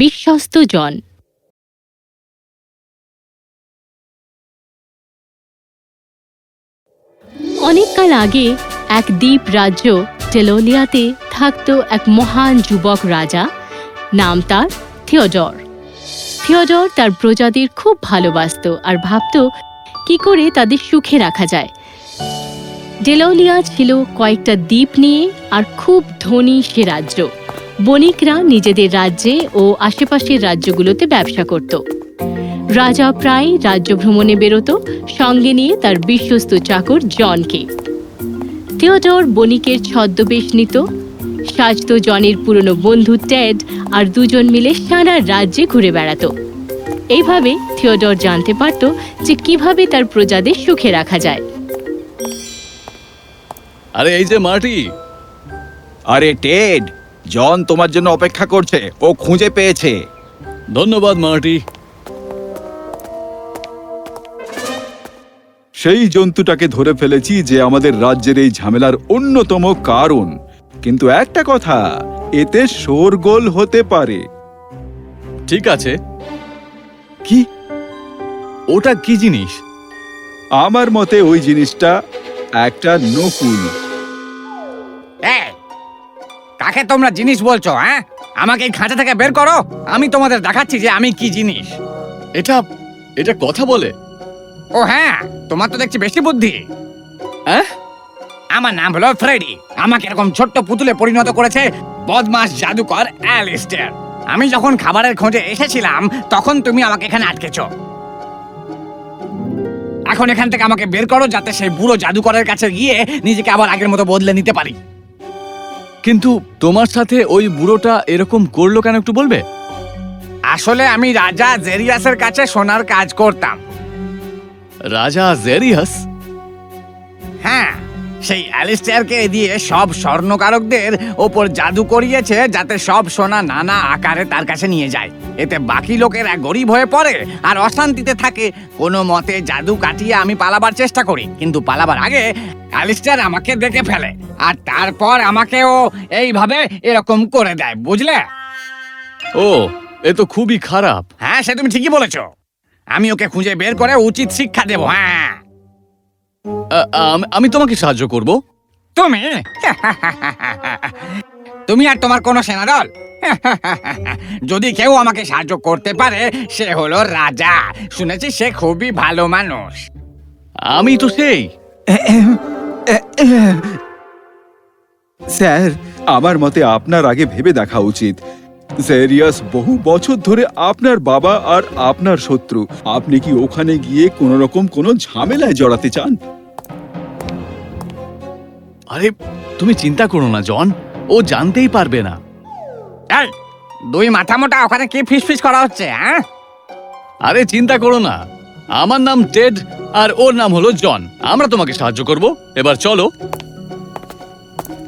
বিশ্বস্ত জন। অনেককাল আগে এক দ্বীপ রাজ্য টেলোলিয়াতে থাকত এক মহান যুবক রাজা, নাম তার থিওডর। থিওডর তার প্রজাদের খুব ভালোবাসতো আর ভাবত কি করে তাদের সুখে রাখা যায়। ডেলোলিয়া ছিল কয়েকটা দ্বীপ নিয়ে আর খুব ধনী সে রাজ্য। বণিকরা নিজেদের রাজ্যে ও আশেপাশের রাজ্যগুলোতে ব্যবসা করত। রাজা প্রায় রাজ্য ভ্রমণে বেরোতো, সঙ্গে নিয়ে তার বিশ্বস্ত চাকর জনকে। থিওডর বণিকের ছদ্মবেশ নিত। সাজতো জনের পুরনো বন্ধু টেড আর দুজন মিলে সারা রাজ্যে ঘুরে বেড়াতো। এইভাবে থিওডর জানতে পারত যে কীভাবে তার প্রজাদের সুখে রাখা যায়। আরে, এই যে মার্টি আরে, টেড জন তোমার জন্য অপেক্ষা করছে। ও খুঁজে পেয়েছে। ধন্যবাদ মার্টি সেই জন্তুটাকে ধরে ফেলেছি যে আমাদের রাজ্যের এই ঝামেলার অন্যতম কারণ। কিন্তু একটা কথা এতে শোরগোল হতে পারে। ঠিক আছে। কি? ওটা কি জিনিস? আমার মতে ওই জিনিসটা একটা নকুল। এই, কাকে তোমরা জিনিস বলছো হ্যাঁ? আমাকে এই খাঁচা থেকে বের করো আমি তোমাদের দেখাচ্ছি যে আমি কি জিনিস। এটা এটা কথা বলে। ও হ্যাঁ তোমার তো দেখছি বেশি বুদ্ধি। হ্যাঁ? আমার নাম হলো ফ্রেডি। আমাকে এরকম ছোট্ট পুতুলে পরিণত করেছে বদমাস জাদুকর অ্যালিস্টার। আমি যখন খাবারের খোঁজে এসেছিলাম তখন তুমি আমাকে এখানে আটকেছো। এখন এখান থেকে আমাকে বের করো যাতে সেই বুড়ো জাদুকরের কাছে গিয়ে নিজেকে আবার আগের মতো বদলে নিতে পারি। কিন্তু তোমার সাথে ওই বুড়োটা এরকম করল কেন একটু বলবে? আসলে আমি রাজা জেরিয়াসের কাছে সোনার কাজ করতাম। রাজা জেরিয়াস? হ্যাঁ সেই অ্যালিস্টারকে দিয়ে সব স্বর্ণকারকদের ওপর জাদু করিয়েছে যাতে সব সোনা নানা আকারে তার কাছে নিয়ে যায়। এতে বাকি লোকেরা গরিব হয়ে পড়ে আর অশান্তিতে থাকে। কোনো মতে জাদু কাটিয়ে আমি পালাবার চেষ্টা করি কিন্তু পালাবার আগে অ্যালিস্টার আমাকে দেখে ফেলে। আর তারপর আমাকেও এইভাবে এরকম করে দেয় বুঝলে? ও এ তো খুবই খারাপ। হ্যাঁ সে তুমি ঠিকই বলেছ। আমি ওকে খুঁজে বের করে উচিত শিক্ষা দেবো হ্যাঁ। আমি তোমাকে সাহায্য করব? তুমি? তুমি আর তোমার কোনো সেনাদল যদি কেউ আমাকে সাহায্য করতে পারে সে হলো রাজা। শুনেছি সে খুবই ভালো মানুষ। আমি তো সেই। স্যার আমার মতে আপনার আগে ভেবে দেখা উচিত। জেরিয়াস বহু বছর ধরে আপনার বাবা আর আপনার শত্রু। আপনি কি ওখানে গিয়ে কোনো রকম কোনো ঝামেলায় জড়াতে চান? আরে তুমি চিন্তা করো না জন। ও জানতেই পারবে না। এই, দুই মাথা মোটা ওখানে কি ফিস ফিস করা হচ্ছে হ্যাঁ? আরে চিন্তা করো না। আমার নাম টেড আর ওর নাম হলো জন। আমরা তোমাকে সাহায্য করব। এবার চলো।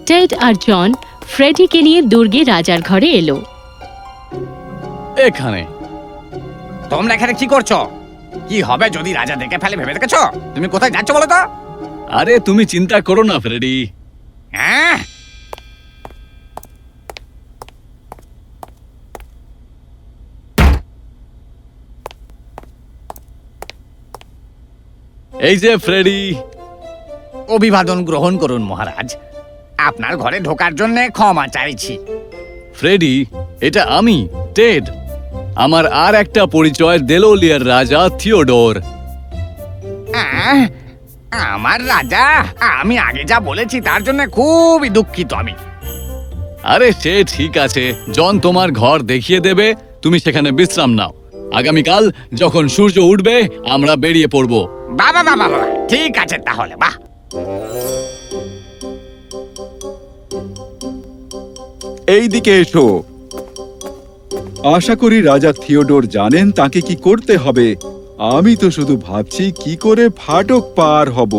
টেড আর জন ফ্রেডিকে নিয়ে দুর্গে রাজার ঘরে এলো। এখানে। তোমরা এখানে কি করছ? কি হবে যদি রাজা দেখে ফেলে ভেবে দেখেছ? তুমি কোথায় যাচ্ছ বলো তো? আরে তুমি চিন্তা করো না ফ্রেডি। হ্যাঁ? এই যে ফ্রেডি। অভিবাদন গ্রহণ করুন মহারাজ। আপনার ঘরে ঢোকার জন্য ক্ষমা চাইছি। ফ্রেডি এটা আমি টেড। আমার আর একটা পরিচয় দেলোলিয়ার রাজা থিওডোর। আমার রাজা? আমি আগে যা বলেছি তার জন্য খুবই দুঃখিত আমি। আরে সে ঠিক আছে। জন তোমার ঘর দেখিয়ে দেবে তুমি সেখানে বিশ্রাম নাও। আগামীকাল যখন সূর্য উঠবে আমরা বেরিয়ে পড়ব। বাবা বাবা বাবা ঠিক আছে তাহলে বাহ। এই দিকে এসো। আশা করি রাজা থিওডোর জানেন তাকে কি করতে হবে। আমি তো শুধু ভাবছি কি করে ফাটক পার হব।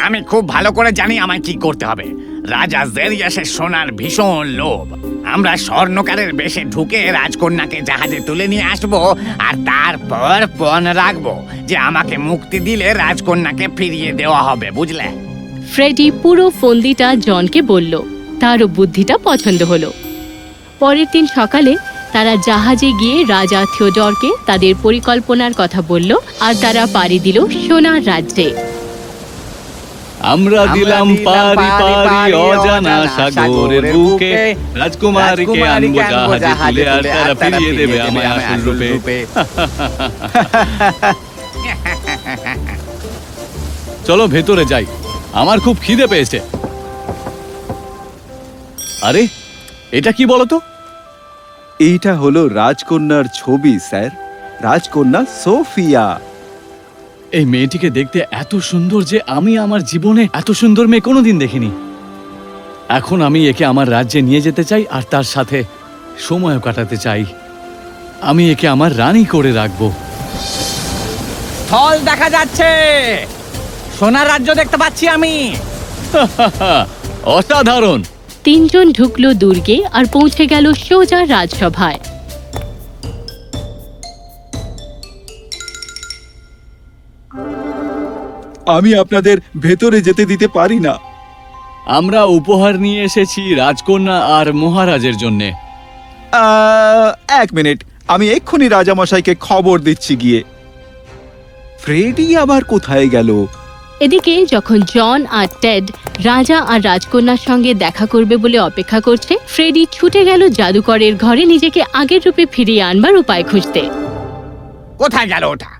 আমি খুব ভালো করে জানি আমায় কি করতে হবে। রাজা জেরিয়াসের সোনার ভীষণ লোভ। আমরা স্বর্ণকারের বেশে ঢুকে রাজকন্যাকে জাহাজে তুলে নিয়ে আসব আর তারপর পণ রাখব যে আমাকে মুক্তি দিলে রাজকন্যাকে ফিরিয়ে দেওয়া হবে বুঝলে? ফ্রেডি পুরো ফন্দিটা জনকে বলল। তারও বুদ্ধিটা পছন্দ হলো। পরের দিন সকালে তারা জাহাজে গিয়ে রাজা থিওডরকে তাদের পরিকল্পনার কথা বলল আর তারা পাড়ি দিল সোনার রাজ্যে। আমরা দিলাম পারি পারি অজানা সাগরের বুকে। রাজকুমারীকে আনব জাহাজে তুলে আর তারা ফিরিয়ে দেবে আমায় আসল রূপে। চলো ভেতরে যাই। আমার খুব খিদে পেয়েছে। আরে এটা কি বলতো? এইটা হলো রাজকন্যার ছবি স্যার। রাজকন্যা সোফিয়া। এই মেয়েটিকে দেখতে এত সুন্দর যে আমি আমার জীবনে এত সুন্দর মেয়ে কোনোদিন দেখিনি। এখন আমি একে আমার রাজ্যে নিয়ে যেতে চাই আর তার সাথে সময়ও কাটাতে চাই। আমি একে আমার রানী করে রাখব। স্থল দেখা যাচ্ছে! সোনার রাজ্য দেখতে পাচ্ছি আমি! অসাধারণ! তিনজন ঢুকলো দুর্গে আর পৌঁছে গেল সোজা রাজসভায়। আমি আপনাদের ভেতরে যেতে দিতে পারি না। আমরা উপহার নিয়ে এসেছি রাজকন্যা আর মহারাজের জন্যে। এক মিনিট আমি এক্ষুনি রাজামশাইকে খবর দিচ্ছি গিয়ে। ফ্রেডি আবার কোথায় গেল? এদিকে যখন জন আর টেড রাজা আর রাজকন্যার সঙ্গে দেখা করবে বলে অপেক্ষা করছে ফ্রেডি ছুটে গেল জাদুকরের ঘরে নিজেকে আগের রূপে ফিরিয়ে আনবার উপায় খুঁজতে। কোথায় গেল ওটা?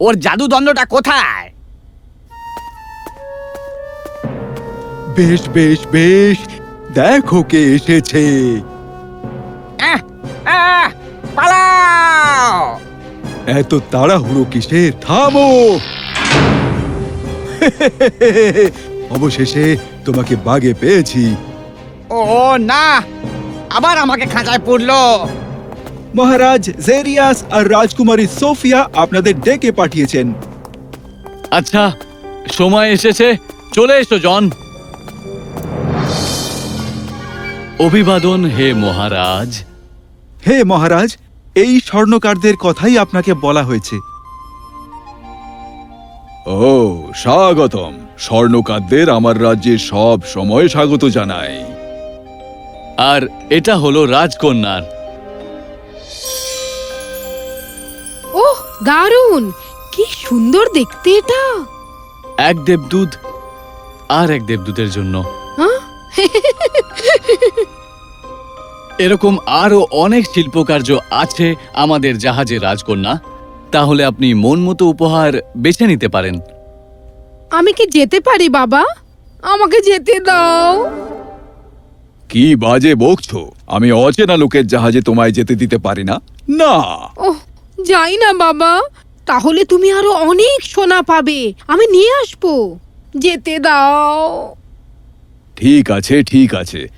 ওর জাদুদণ্ডটা কোথায়? বেশ বেশ বেশ দেখো কে এসেছে। আহ, আহ, পালাও! এত তাড়াহুড়ো কিসের থামো! অবশেষে তোমাকে বাগে পেয়েছি। ও না আবার আমাকে খাঁচায় পড়ল। মহারাজ জেরিয়াস আর রাজকুমারী সোফিয়া আপনাদের ডেকে পাঠিয়েছেন। আচ্ছা সময় এসেছে চলে এসো জন। অভিবাদন হে মহারাজ। হে মহারাজ এই স্বর্ণকারদের কথাই আপনাকে বলা হয়েছে। ও স্বাগতম। স্বর্ণকারদের আমার রাজ্যে সব সময় স্বাগত জানাই। আর এটা হলো রাজকন্যার। ওহ দারুণ! কি সুন্দর দেখতে এটা! এক দেবদূত আর এক দেবদূতের জন্য। হ্যাঁ? এরকম আরও অনেক শিল্পকার্য আছে আমাদের জাহাজে রাজকন্যা। তাহলে আপনি মন মতো উপহার বেছে নিতে পারেন। আমি কি যেতে পারি বাবা? আমাকে যেতে দাও। কি বাজে বকছো? আমি অচেনা লোকের জাহাজে তোমায় যেতে দিতে পারি না? না। ওহ যাই না বাবা। তাহলে তুমি আরও অনেক সোনা পাবে। আমি নিয়ে আসব। যেতে দাও। ঠিক আছে ঠিক আছে।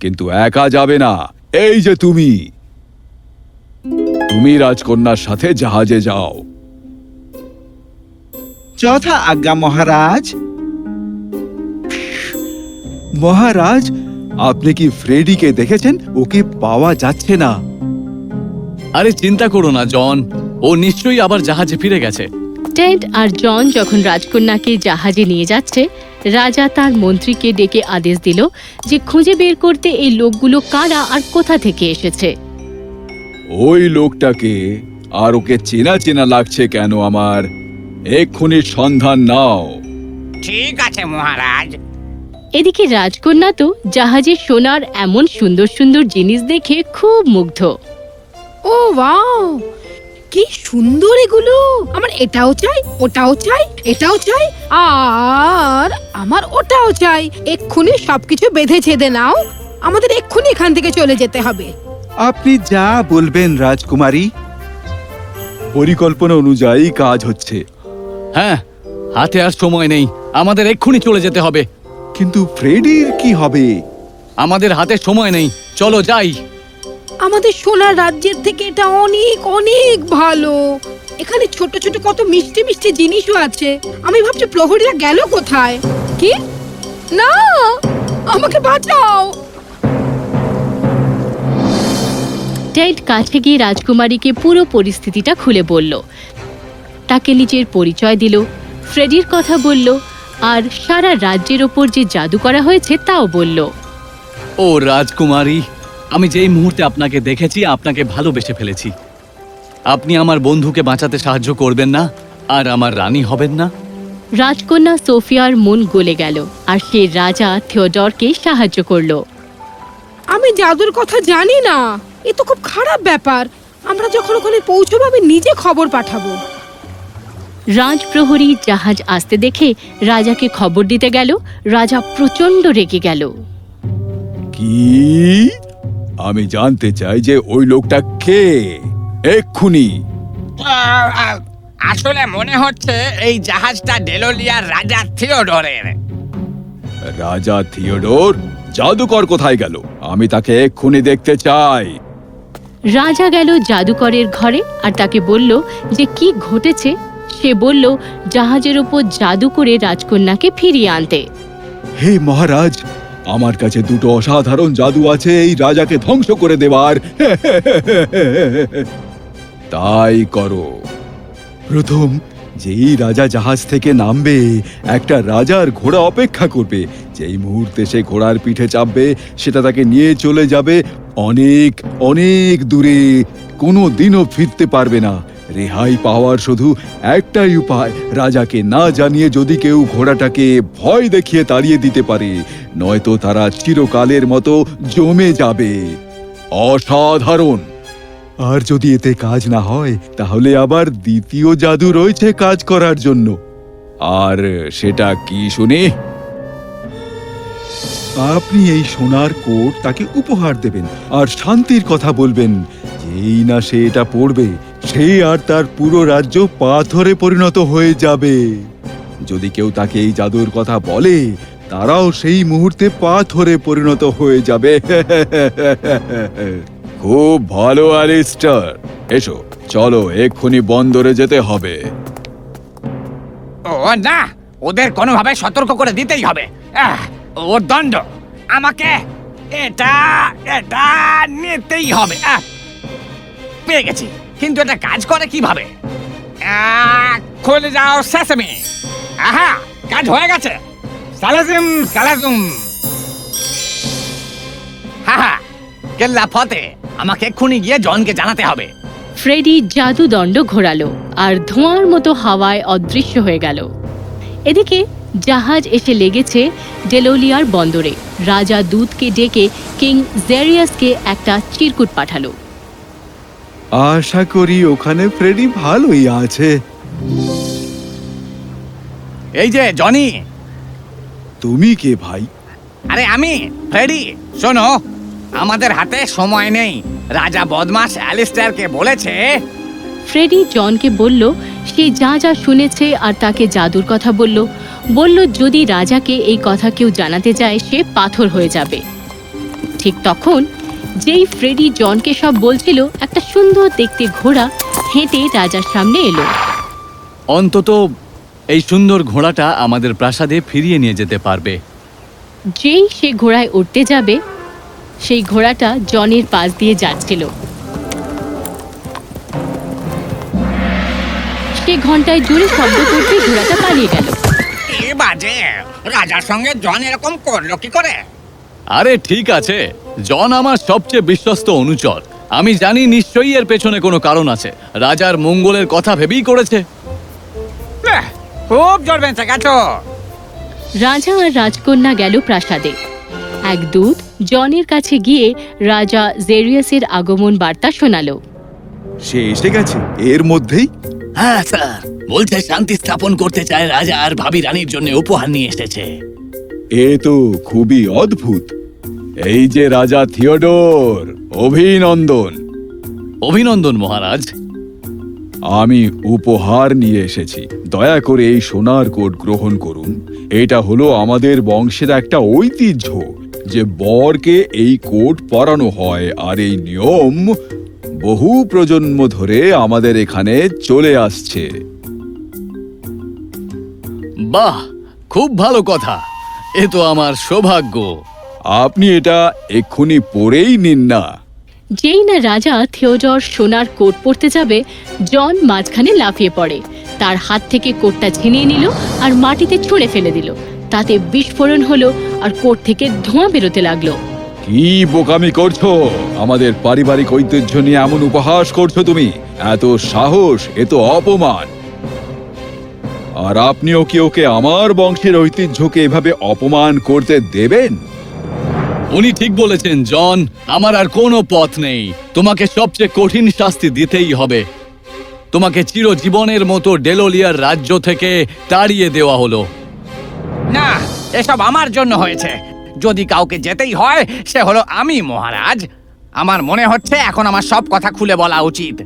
কিন্তু একা যাবে না। এই যে তুমি। তুমি রাজকন্যার সাথে জাহাজে যাও। যথা আজ্ঞা মহারাজ। মহারাজ আপনি কি ফ্রেডিকে দেখেছেন? ওকে পাওয়া যাচ্ছে না। আরে চিন্তা করো না জন। ও নিশ্চয়ই আবার জাহাজে ফিরে গেছে। টেন্ট আর জন যখন রাজকন্যাকে জাহাজে নিয়ে যাচ্ছে রাজা তার মন্ত্রীকে ডেকে আদেশ দিল যে খুঁজে বের করতে এই লোকগুলো কারা আর কোথা থেকে এসেছে। ওই লোকটাকে আর ওকে চেনা চেনা লাগছে কেন আমার? এক্ষুনি সন্ধান নাও। ঠিক আছে মহারাজ। এদিকে রাজকন্যা তো জাহাজে সোনার এমন সুন্দর সুন্দর জিনিস দেখে খুব মুগ্ধ। ও ওয়াও! কি সুন্দর এগুলো! আমার এটাও চাই ওটাও চাই এটাও চাই আর আমার ওটাও চাই। এক্ষুনি সবকিছু বেঁধে ছেদে নাও। আমাদের এক্ষুনি এখান থেকে চলে যেতে হবে। আপনি যা বলবেন রাজকুমারী পরিকল্পনা অনুযায়ী কাজ হচ্ছে। হ্যাঁ হাতে আর সময় নেই। আমাদের এক্ষুনি চলে যেতে হবে। কিন্তু ফ্রেডির কি হবে? আমাদের হাতে সময় নেই। চলো যাই। আমাদের সোনার রাজ্যের থেকে এটা অনেক অনেক ভালো। এখানে ছোট ছোট কত মিষ্টি মিষ্টি জিনিসও আছে। আমি ভাবছি প্রহরীরা গেল কোথায়? কি? না! আমাকে বাঁচাও! টেড কাছে গিয়ে রাজকুমারীকে পুরো পরিস্থিতিটা খুলে বলল। তাকে নিজের পরিচয় দিল ফ্রেডির কথা বলল আর সারা রাজ্যের ওপর যে জাদু করা হয়েছে তাও বলল। ও রাজকুমারী আমি যেই মুহূর্তে আপনাকে দেখেছি আপনাকে ভালোবেসে ফেলেছি। আপনি আমার বন্ধুকে বাঁচাতে সাহায্য করবেন না আর আমার রানী হবেন না। রাজকন্যা সোফিয়ার মন গলে গেল আর সে রাজা থিওডরকে সাহায্য করল। আমি জাদুর কথা জানি না। এ তো খুব খারাপ ব্যাপার। আমরা যখন ওখানে পৌঁছবো আমি নিজে খবর পাঠাবো। রাজপ্রহরী জাহাজ আসতে দেখে রাজাকে খবর দিতে গেল রাজা প্রচণ্ড রেগে গেল। কি? আমি জানতে চাই যে ওই লোকটা কে? এক্ষুনি। আসলে মনে হচ্ছে এই জাহাজটা ডেলোলিয়ার রাজা থিওডরের। রাজা থিওডোর? জাদুকর কোথায় গেল? আমি তাকে এক্ষুনি দেখতে চাই। রাজা গেল জাদুকরের ঘরে আর তাকে বলল যে কি ঘটেছে? সে বলল, জাহাজের ওপর জাদু করে রাজকন্যাকে ফিরিয়ে আনতে। হে মহারাজ, আমার কাছে দুটো অসাধারণ জাদু আছে, এই রাজাকে ধ্বংস করে দেবার। তাই করো। প্রথম, যেই রাজা জাহাজ থেকে নামবে, একটা রাজার ঘোড়া অপেক্ষা করবে। যেই মুহূর্তে সে ঘোড়ার পিঠে চাপবে, সেটা তাকে নিয়ে চলে যাবে অনেক অনেক দূরে। কোনো দিনও ফিরতে পারবে না। রেহাই পাওয়ার শুধু একটাই উপায়, রাজাকে না জানিয়ে যদি কেউ ঘোড়াটাকে ভয় দেখিয়ে তাড়িয়ে দিতে পারে, নয়তো তারা চিরকালের মতো জমে যাবে। অসাধারণ! আর যদি এতে কাজ না হয়, তাহলে আবার দ্বিতীয় জাদু রয়েছে কাজ করার জন্য। আর সেটা কি শুনি? আপনি এই সোনার কোট তাকে উপহার দেবেন আর শান্তির কথা বলবেন। যেই না সে এটা পড়বে সে আর তার পুরো রাজ্য পাথরে পরিণত হয়ে যাবে। যদি কেউ তাকে এই জাদুর কথা বলে তারাও সেই মুহূর্তে পাথরে পরিণত হয়ে যাবে। খুব ভালো অ্যালিস্টার। এসো চলো এক্ষুনি বন্দরে যেতে হবে। ও না ওদের কোনোভাবে সতর্ক করে দিতেই হবে। আহ, ওর দণ্ড। আমাকে এটা এটা নিতেই হবে পেয়ে গেছি। কিন্তু এটা কাজ করে কীভাবে? খুলে যাও সেসমি। আহা, কাজ হয়ে গেছে। সালাজুম সালাজুম। হা, কেল্লা ফতে, আমাকে এক্ষুনি গিয়ে জনকে জানাতে হবে। ফ্রেডি জাদুদণ্ড ঘোরালো, আর ধোঁয়ার মতো হাওয়ায় অদৃশ্য হয়ে গেল। এদিকে জাহাজ এসে লেগেছে ডেলোলিয়ার বন্দরে। রাজা দূতকে ডেকে কিং জেরিয়াসকে একটা চিরকুট পাঠালো। আশা করি ওখানে ফ্রেডি ভালোই আছে। এই যে জনি। তুমি কে ভাই? আরে আমি ফ্রেডি। শোনো আমাদের হাতে সময় নেই। রাজা বদমাস অ্যালিস্টারকে বলেছে। ফ্রেডি জনকে বলল সে যা যা শুনেছে আর তাকে জাদুর কথা বলল বলল যদি রাজাকে এই কথা কেউ জানাতে যায় সে পাথর হয়ে যাবে। ঠিক তখন যেই ফ্রেডি জনকে সব বলছিল একটা সুন্দর দেখতে ঘোড়া হেঁটে রাজার সামনে এলো। অন্তত এই সুন্দর ঘোড়াটা আমাদের প্রাসাদে ফিরিয়ে নিয়ে যেতে পারবে। যেই সে ঘোড়ায় উঠতে যাবে সেই ঘোড়াটা জনের পাশ দিয়ে যাচ্ছিল। সে ঘন্টায় জোরে শব্দ করতে ঘোড়াটা পালিয়ে গেল। কি বাজে? রাজার সঙ্গে জন এরকম করল কি করে? আরে ঠিক আছে জন আমার সবচেয়ে বিশ্বস্ত অনুচর। আমি জানি নিশ্চয়ই এর পেছনে কোনো কারণ আছে। রাজার মঙ্গলের কথা ভেবেই করেছে। আহ, খুব জোর বেঁচে গেছো। রাজা আর রাজকন্যা গেল প্রাসাদে। এক দূত জনের কাছে গিয়ে রাজা জেরিয়াসের আগমন বার্তা শোনালো। সে এসে গেছে এর মধ্যেই হ্যাঁ স্যার। বলছে শান্তি স্থাপন করতে চায় রাজা আর ভাবি রানীর জন্য উপহার নিয়ে এসেছে। এ তো খুবই অদ্ভুত। এই যে রাজা থিওডোর অভিনন্দন। অভিনন্দন মহারাজ। আমি উপহার নিয়ে এসেছি। দয়া করে এই সোনার কোট গ্রহণ করুন। এটা হলো আমাদের বংশের একটা ঐতিহ্য যে বরকে এই কোট পরানো হয় আর এই নিয়ম বহু প্রজন্ম ধরে আমাদের এখানে চলে আসছে। বাহ খুব ভালো কথা। এ তো আমার সৌভাগ্য। আপনি এটা এক্ষুনি পরেই নিন না। যেই না রাজা থিওডর সোনার কোট পরতে যাবে জন মাঝখানে লাফিয়ে পড়ে। তার হাত থেকে কোটটা ছিনিয়ে নিল আর মাটিতে ছুঁড়ে ফেলে দিল। তাতে বিস্ফোরণ হলো আর কোট থেকে ধোঁয়া বেরোতে লাগল। কি বোকামি করছ? আমাদের পারিবারিক ঐতিহ্য নিয়ে এমন উপহাস করছ তুমি। এত সাহস এ তো অপমান। আর আপনিও কি ওকে আমার বংশের ঐতিহ্যকে এভাবে অপমান করতে দেবেন? উনি ঠিক বলেছেন জন। আমার আর কোনো পথ নেই। তোমাকে সবচেয়ে কঠিন শাস্তি দিতেই হবে। তোমাকে চিরজীবনের মতো ডেলোলিয়ার রাজ্য থেকে তাড়িয়ে দেওয়া হলো। না এসব আমার জন্য হয়েছে। যদি কাউকে যেতেই হয় সে হলো আমি মহারাজ। আমার মনে হচ্ছে এখন আমার সব কথা খুলে বলা উচিত।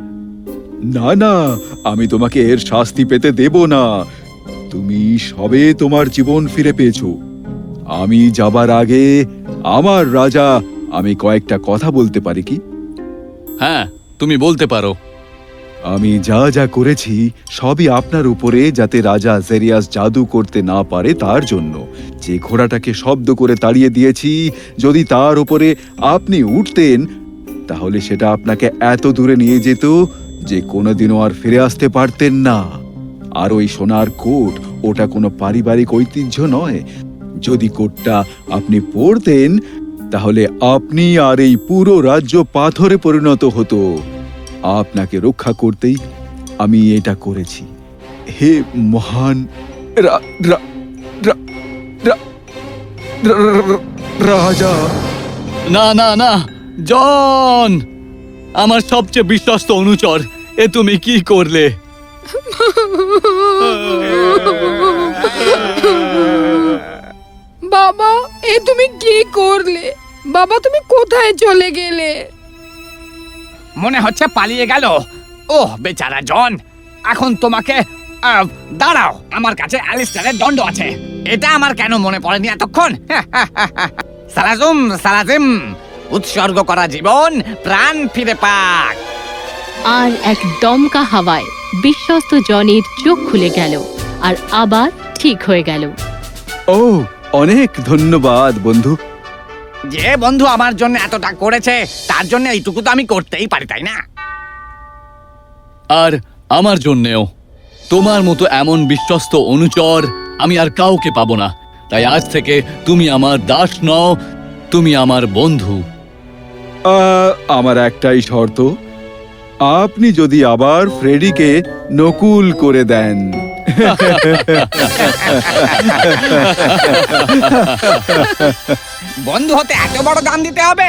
না না আমি তোমাকে এর শাস্তি পেতে দেব না। তুমি সবে তোমার জীবন ফিরে পেয়েছ। আমি যাবার আগে আমার রাজা আমি কয়েকটা কথা বলতে পারি কি? হ্যাঁ তুমি বলতে পারো। আমি যা যা করেছি, সবই আপনার উপরে যাতে রাজা জেরিয়াস জাদু করতে না পারে তার জন্য। যে ঘোড়াটাকে শব্দ করে তাড়িয়ে দিয়েছি, যদি তার উপরে আপনি উঠতেন, তাহলে সেটা আপনাকে এত দূরে নিয়ে যেত যে কোনোদিনও আর ফিরে আসতে পারতেন না। আর ওই সোনার কোট, ওটা কোনো পারিবারিক ঐতিহ্য নয়। যদি কোটটা আপনি পরতেন, তাহলে আপনি আর এই পুরো রাজ্য পাথরে পরিণত হতো। আপনাকে রক্ষা করতেই আমি এটা করেছি। হে মহান রাজা। না না না জন! আমার সবচেয়ে বিশ্বস্ত অনুচর এ তুমি কি করলে? বাবা এ তুমি কি করলে? বাবা তুমি কোথায় চলে গেলে? মনে হচ্ছে পালিয়ে গেল। ওহ বেচারা জন এখন তোমাকে আহ, দাঁড়াও আমার কাছে অ্যালিস্টারের দণ্ড আছে। এটা আমার কেন মনে পড়েনি এতক্ষণ? সালাজুম সালাজিম উৎসর্গ করা জীবন প্রাণ ফিরে পাক। আর এক দমকা হাওয়ায় বিশ্বস্ত জনের চোখ খুলে গেল আর আবার ঠিক হয়ে গেল। ও অনেক ধন্যবাদ বন্ধু। যে বন্ধু আমার জন্য এতটা করেছে তার জন্য এইটুকু তো আমি করতেই পারি তাই না? আর আমার জন্যেও। তোমার মতো এমন বিশ্বস্ত অনুচর আমি আর কাউকে পাবো না। তাই আজ থেকে তুমি আমার দাস নও তুমি আমার বন্ধু। আহ, আমার একটাই শর্ত আপনি যদি আবার ফ্রেডিকে নকুল করে দেন। বন্ধু হতে এত বড় দাম দিতে হবে?